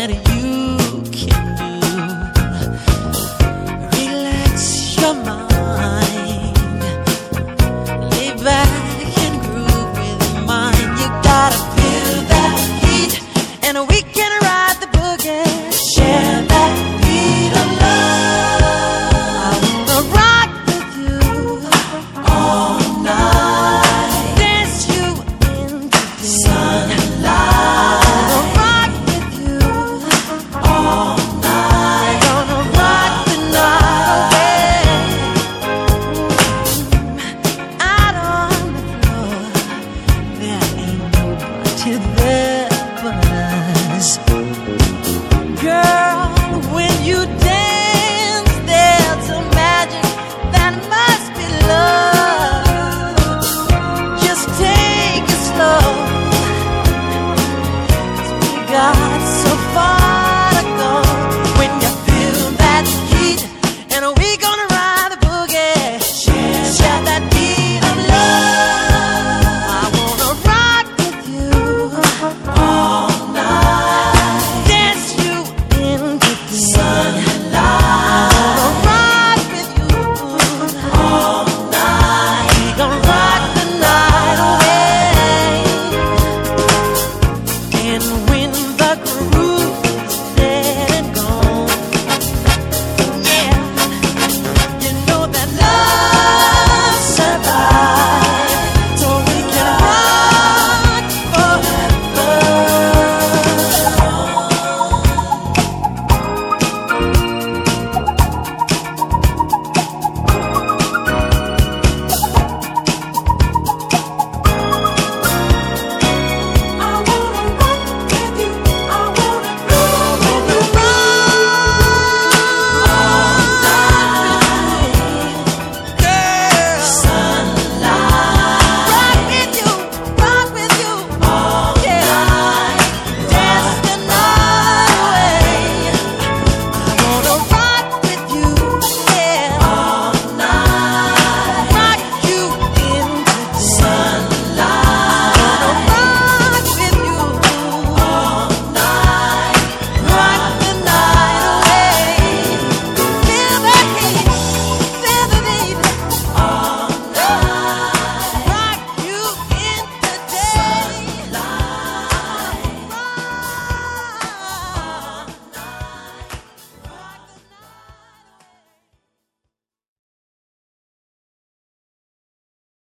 better you. Must be love.